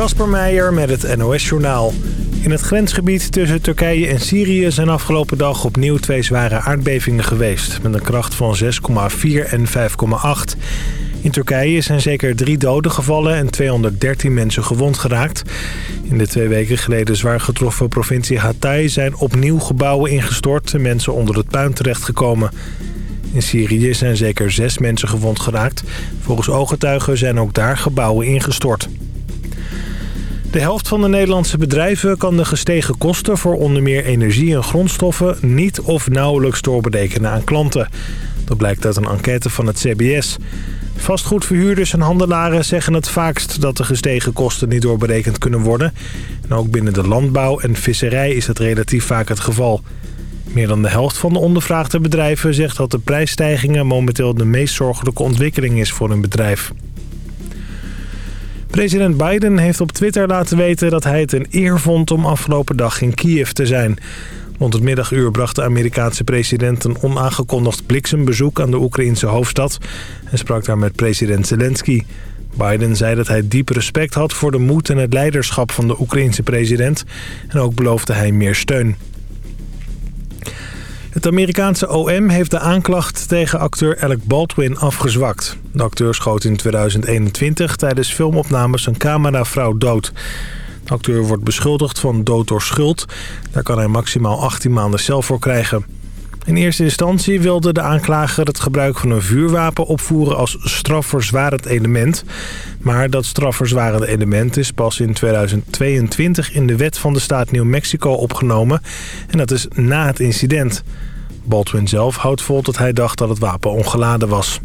Kasper Meijer met het NOS-journaal. In het grensgebied tussen Turkije en Syrië zijn afgelopen dag opnieuw twee zware aardbevingen geweest. Met een kracht van 6,4 en 5,8. In Turkije zijn zeker drie doden gevallen en 213 mensen gewond geraakt. In de twee weken geleden zwaar getroffen provincie Hatay zijn opnieuw gebouwen ingestort en mensen onder het puin terechtgekomen. In Syrië zijn zeker zes mensen gewond geraakt. Volgens ooggetuigen zijn ook daar gebouwen ingestort. De helft van de Nederlandse bedrijven kan de gestegen kosten voor onder meer energie en grondstoffen niet of nauwelijks doorberekenen aan klanten. Dat blijkt uit een enquête van het CBS. Vastgoedverhuurders en handelaren zeggen het vaakst dat de gestegen kosten niet doorberekend kunnen worden. En ook binnen de landbouw en visserij is het relatief vaak het geval. Meer dan de helft van de ondervraagde bedrijven zegt dat de prijsstijgingen momenteel de meest zorgelijke ontwikkeling is voor een bedrijf. President Biden heeft op Twitter laten weten dat hij het een eer vond om afgelopen dag in Kiev te zijn. Rond het middaguur bracht de Amerikaanse president een onaangekondigd bliksembezoek aan de Oekraïnse hoofdstad en sprak daar met president Zelensky. Biden zei dat hij diep respect had voor de moed en het leiderschap van de Oekraïense president en ook beloofde hij meer steun. Het Amerikaanse OM heeft de aanklacht tegen acteur Alec Baldwin afgezwakt. De acteur schoot in 2021 tijdens filmopnames een cameravrouw dood. De acteur wordt beschuldigd van dood door schuld. Daar kan hij maximaal 18 maanden cel voor krijgen. In eerste instantie wilde de aanklager het gebruik van een vuurwapen opvoeren als strafverzwarend element. Maar dat strafverzwarende element is pas in 2022 in de wet van de staat New Mexico opgenomen. En dat is na het incident. Baldwin zelf houdt vol dat hij dacht dat het wapen ongeladen was.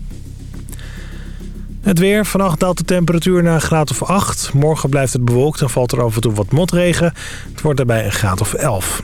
Het weer. Vannacht daalt de temperatuur naar een graad of 8. Morgen blijft het bewolkt en valt er af en toe wat motregen. Het wordt daarbij een graad of 11.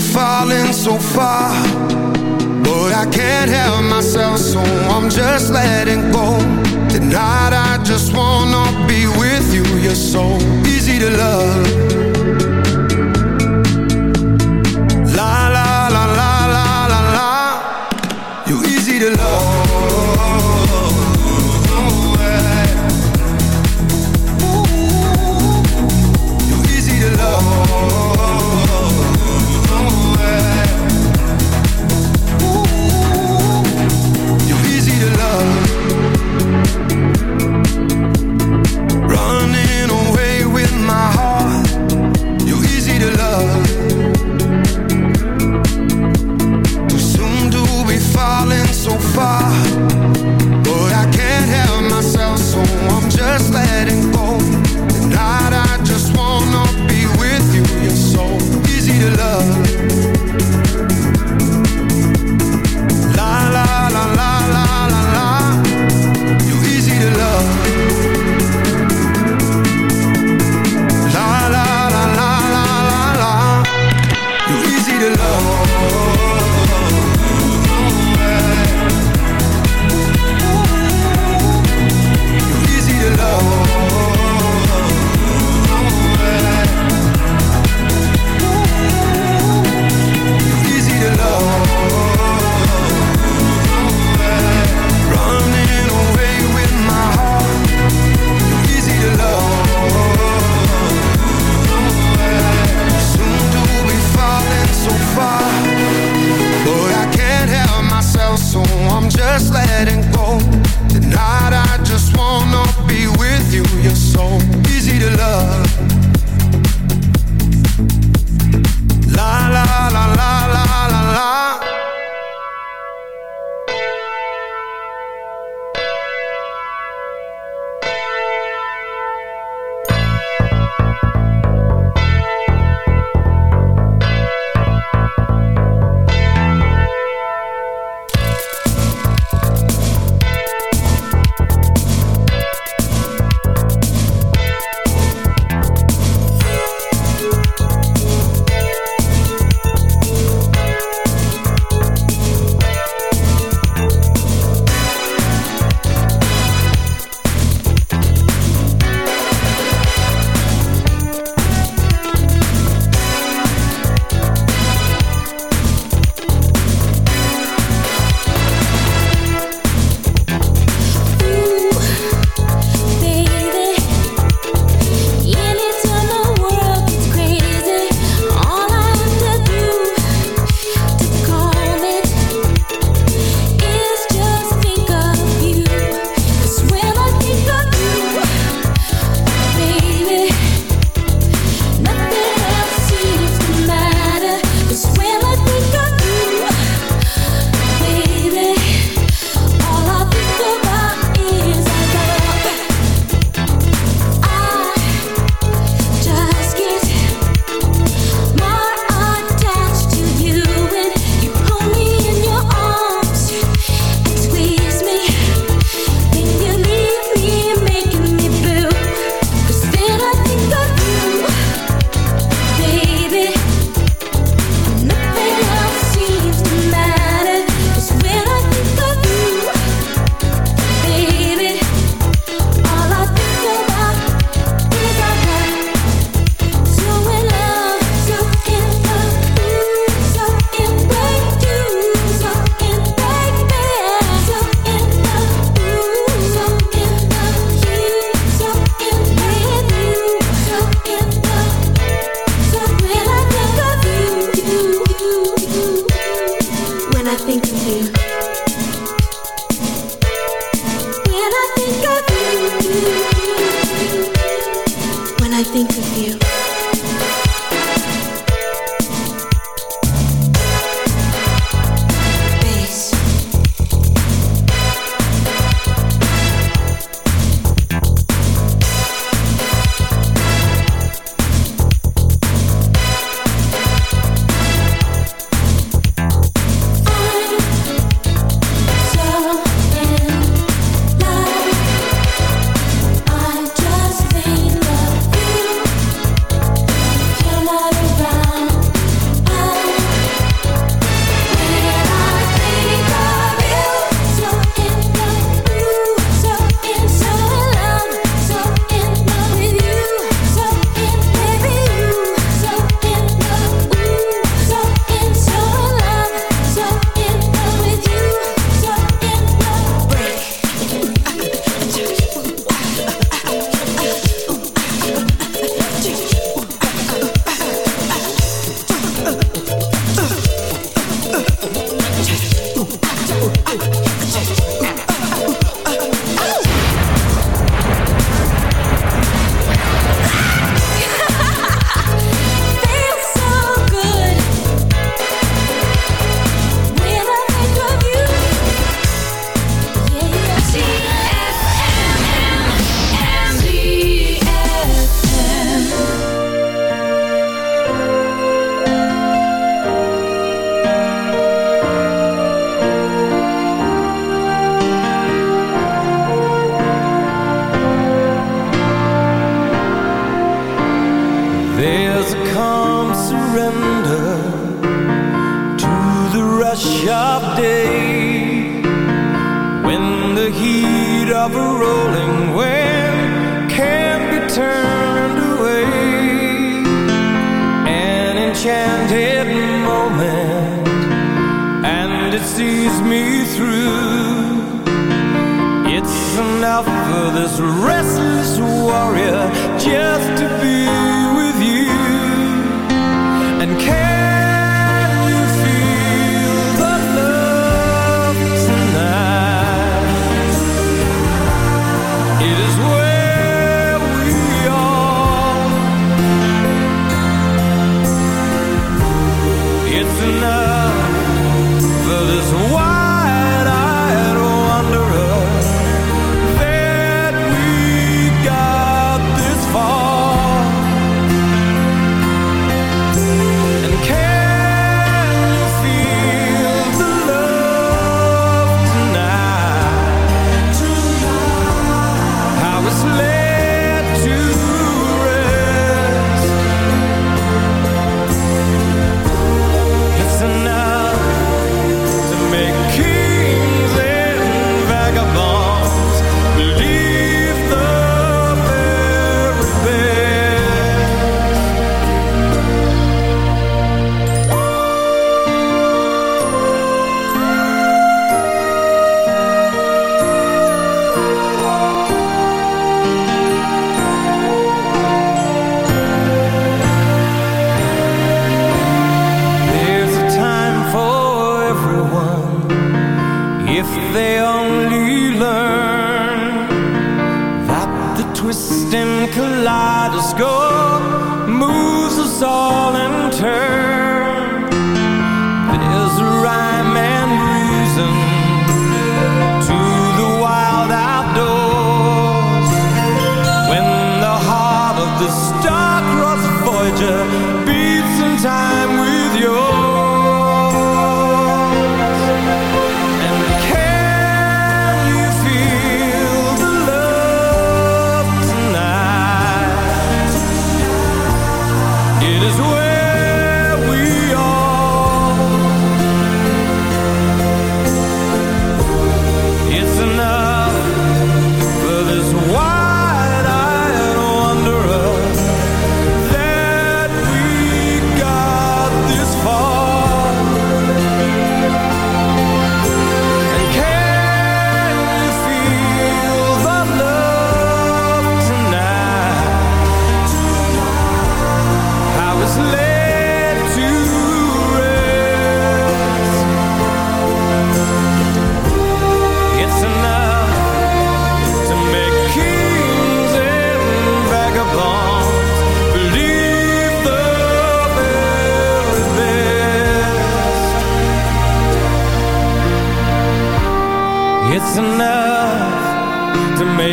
falling so far. But I can't help myself So I'm just letting go. Tonight I just wanna be with you You're so easy to love. La la la la la la la. You're easy to love.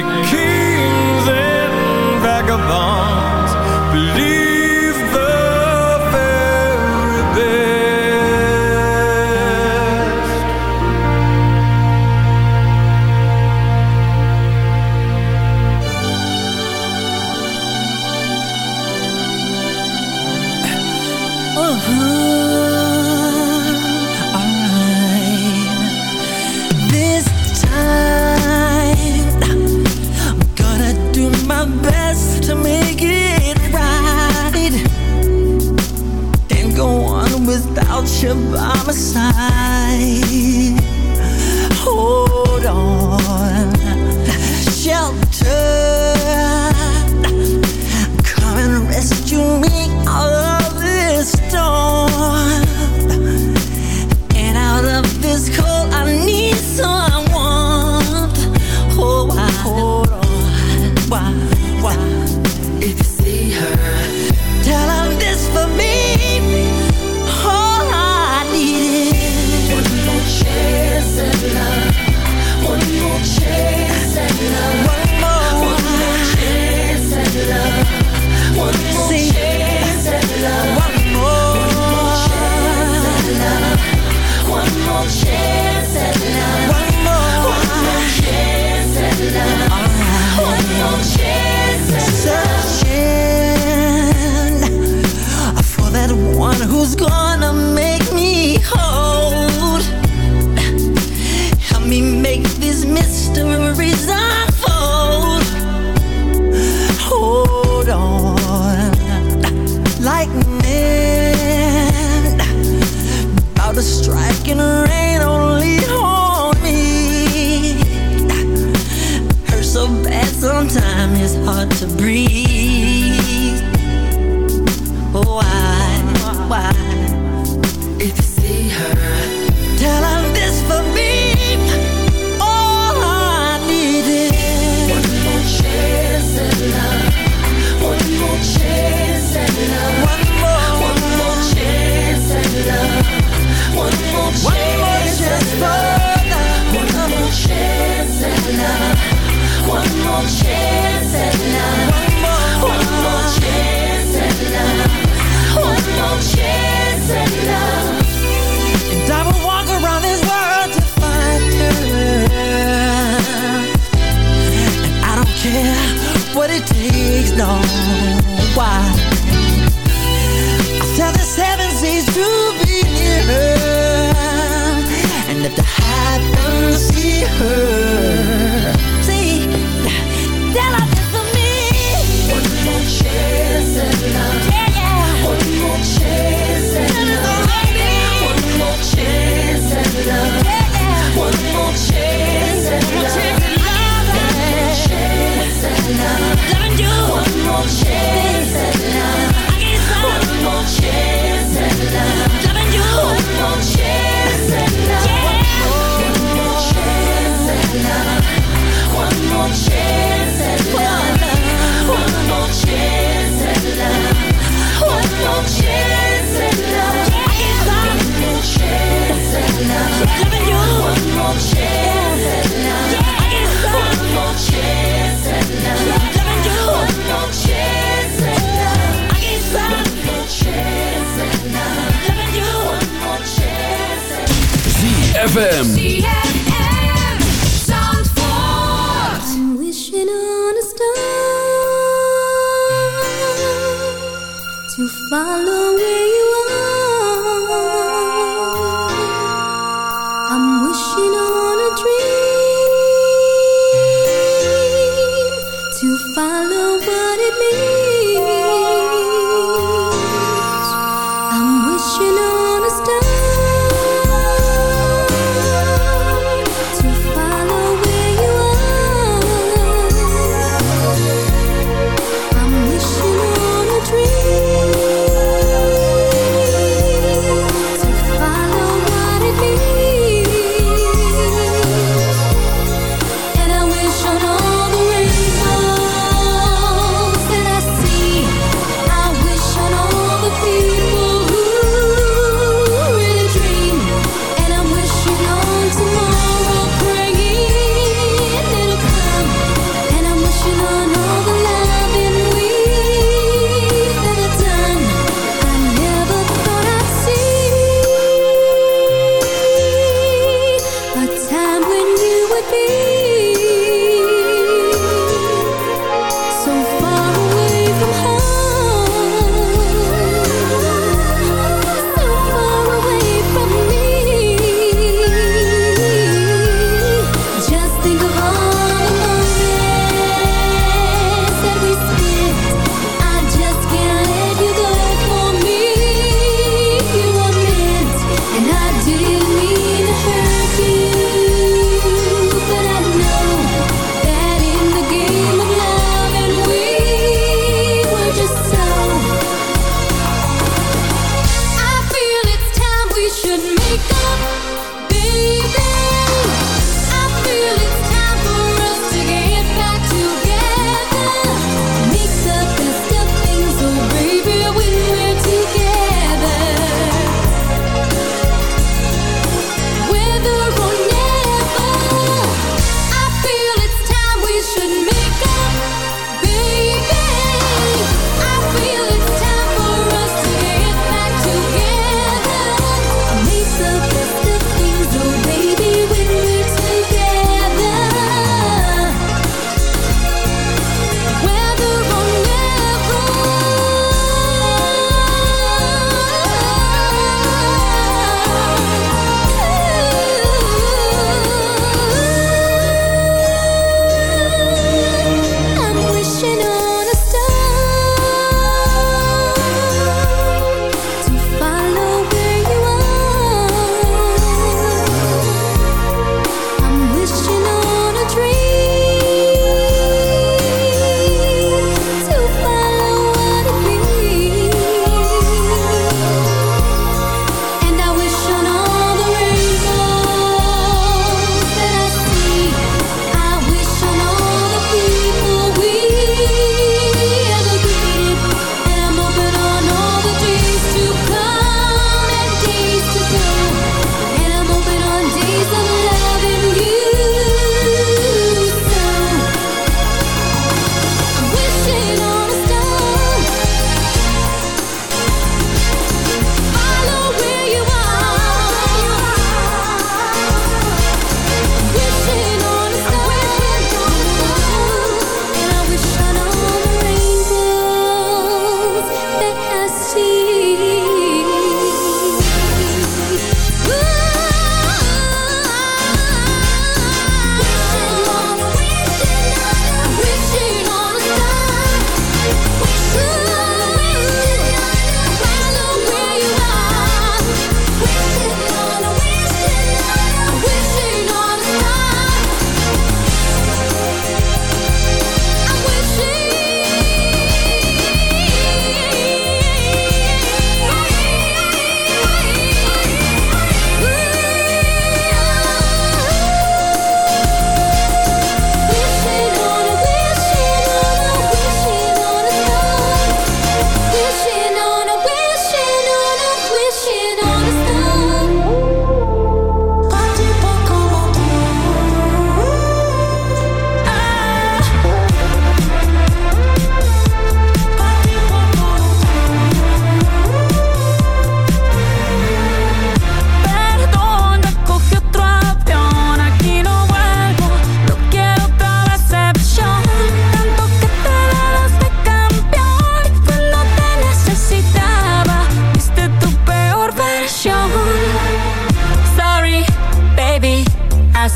내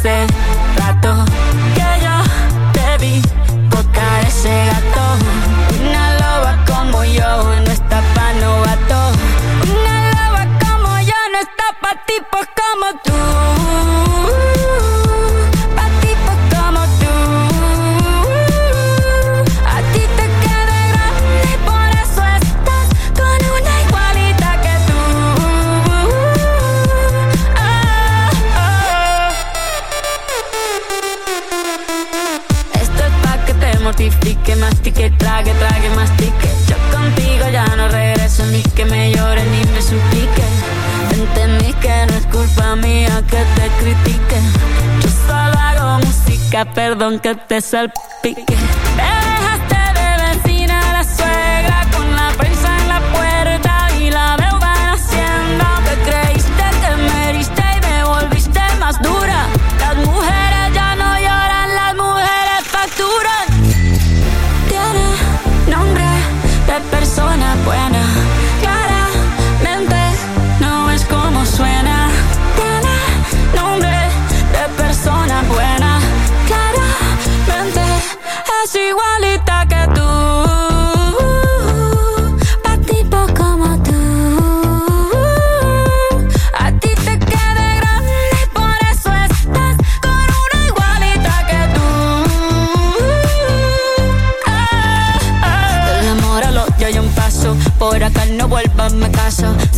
said. perdón que te salpé.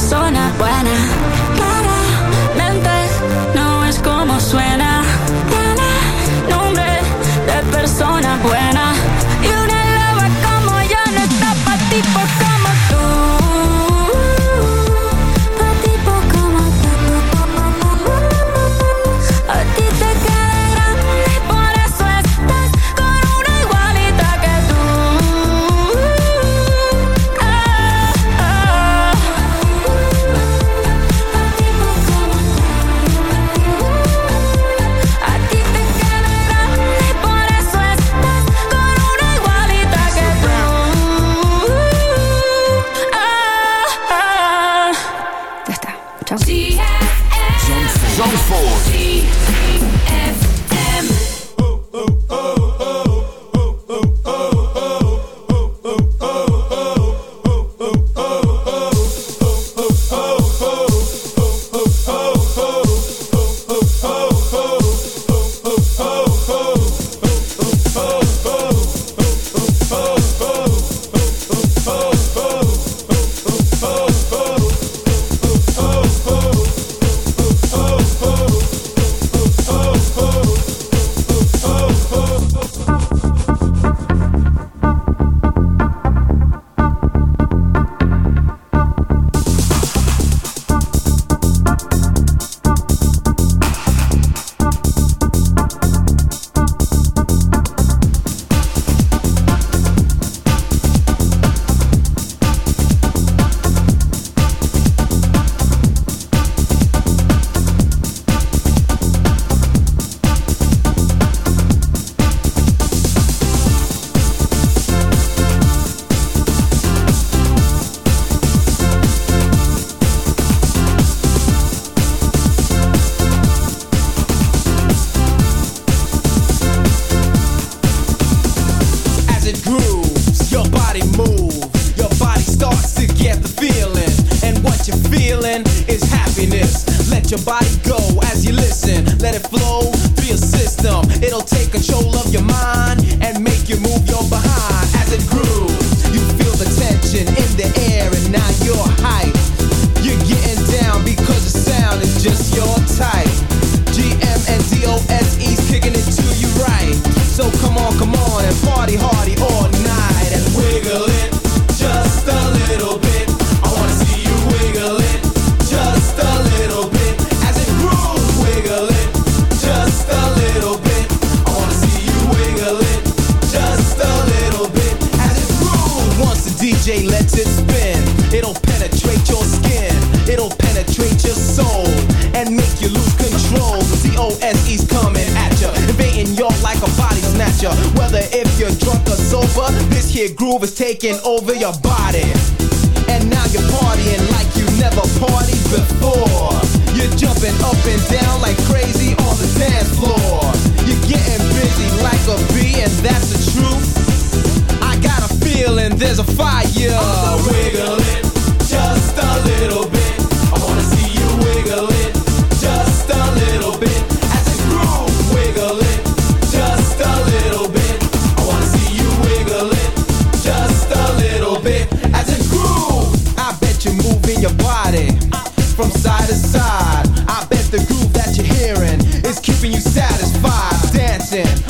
persona buena. Claramente no es como suena. Tiene nombre de persona buena. There's a fire. Wiggle it just a little bit. I wanna see you wiggle it just a little bit. As it groove, wiggle it just a little bit. I wanna see you wiggle it just a little bit. As it groove, I bet you're moving your body from side to side. I bet the groove that you're hearing is keeping you satisfied. Dancing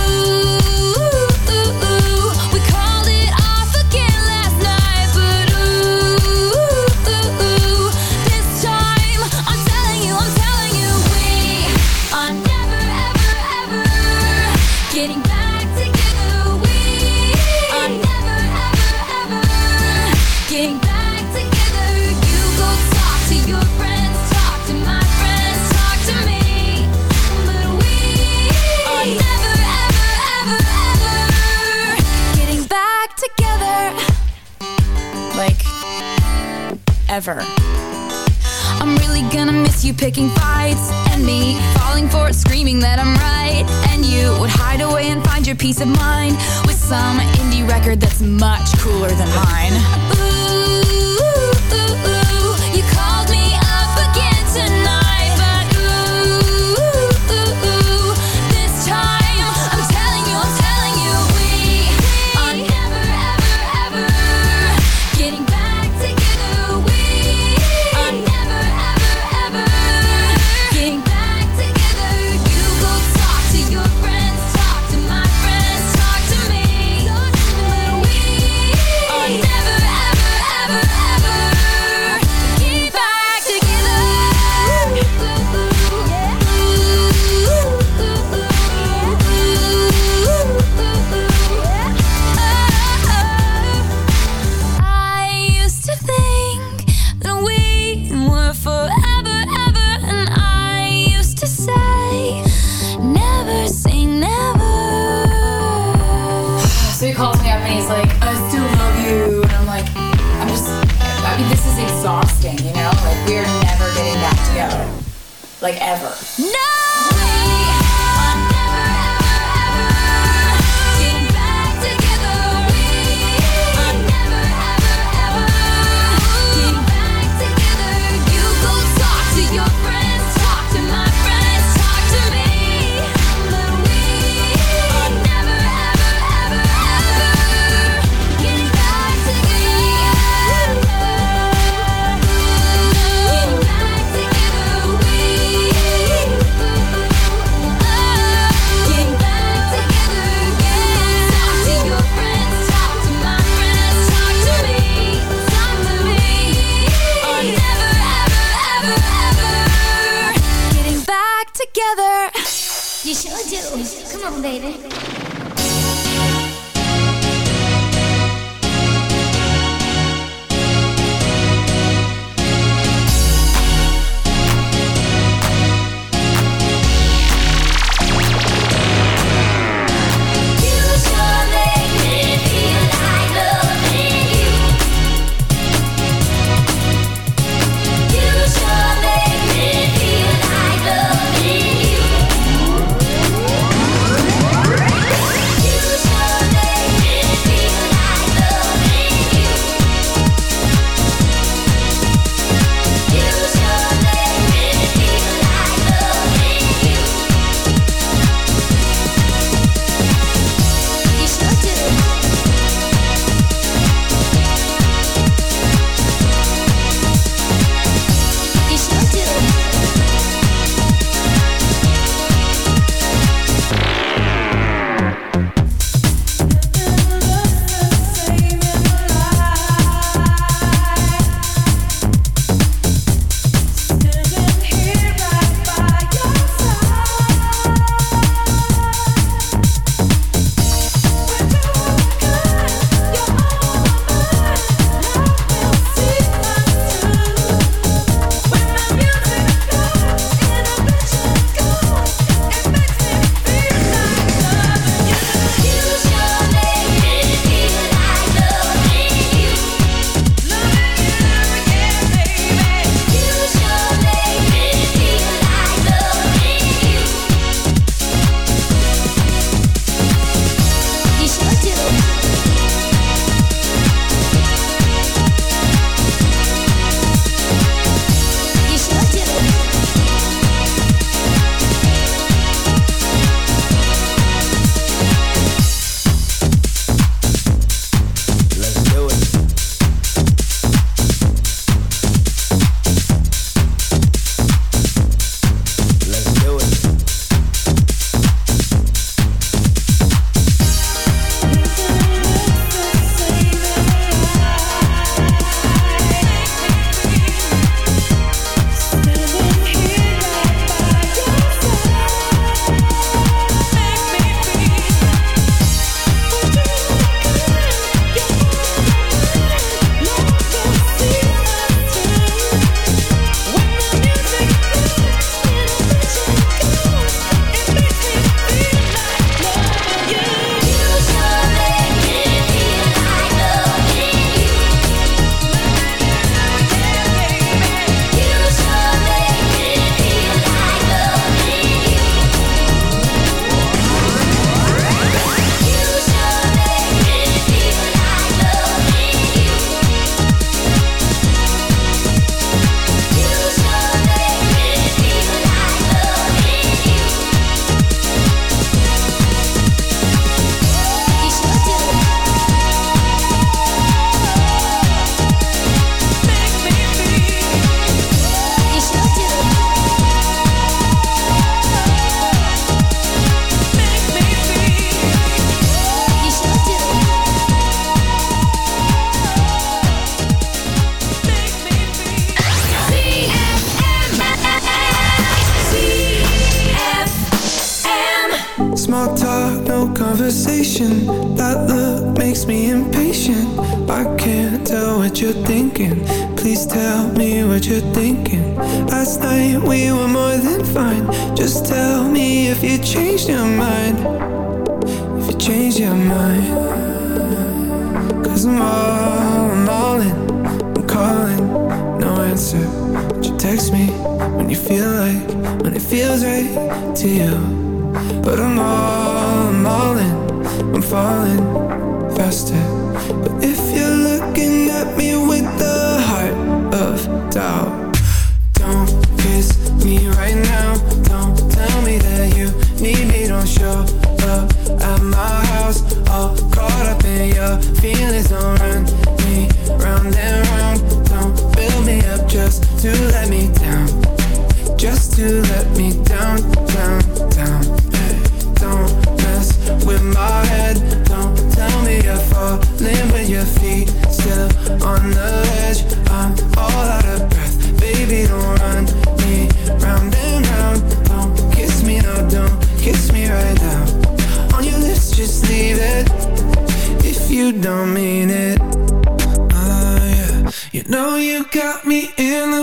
Picking fights and me Falling for it, screaming that I'm right And you would hide away and find your peace of mind With some indie record that's much cooler than mine Ooh.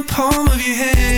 Palm of your hand,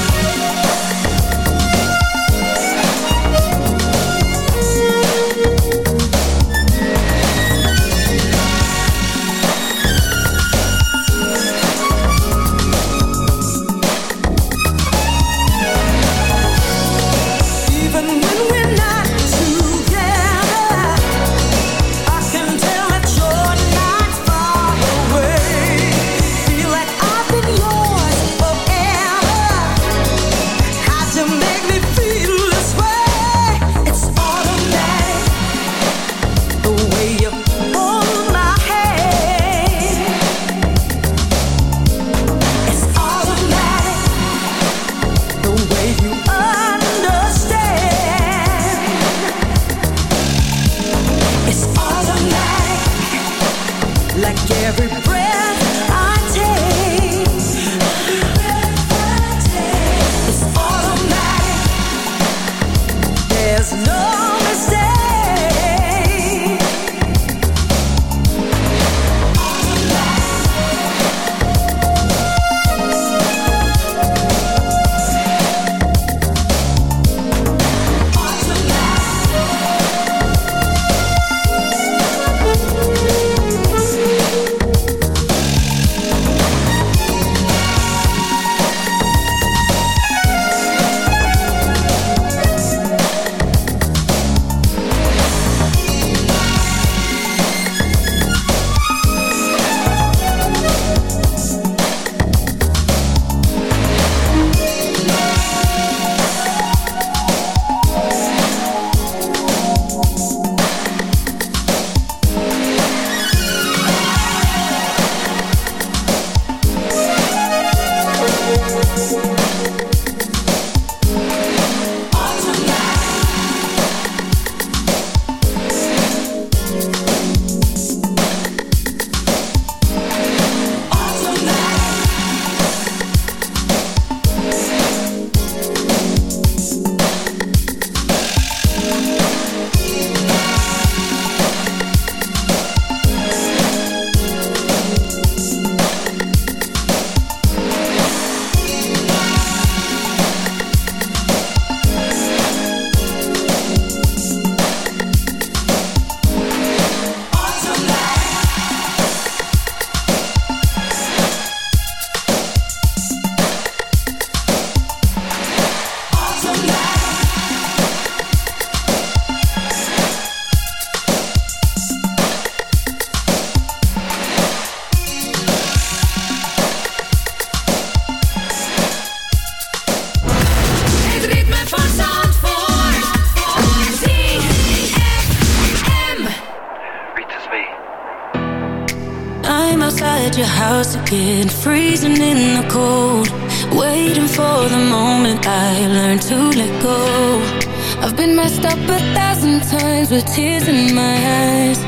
sometimes with tears in my eyes.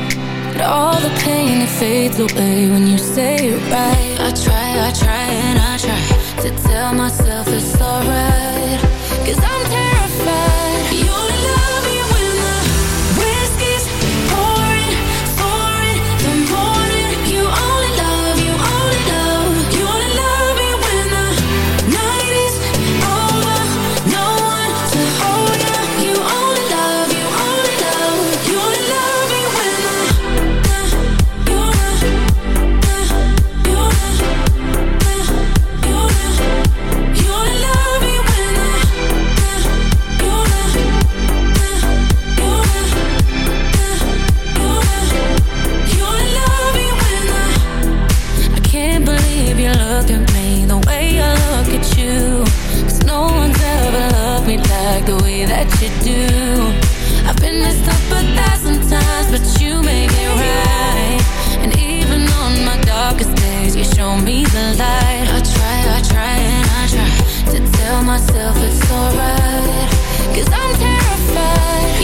But all the pain, it fades away when you say it right. I try, I try and I try To tell myself it's alright. Cause I'm the light I try, I try and I try To tell myself it's alright. Cause I'm terrified.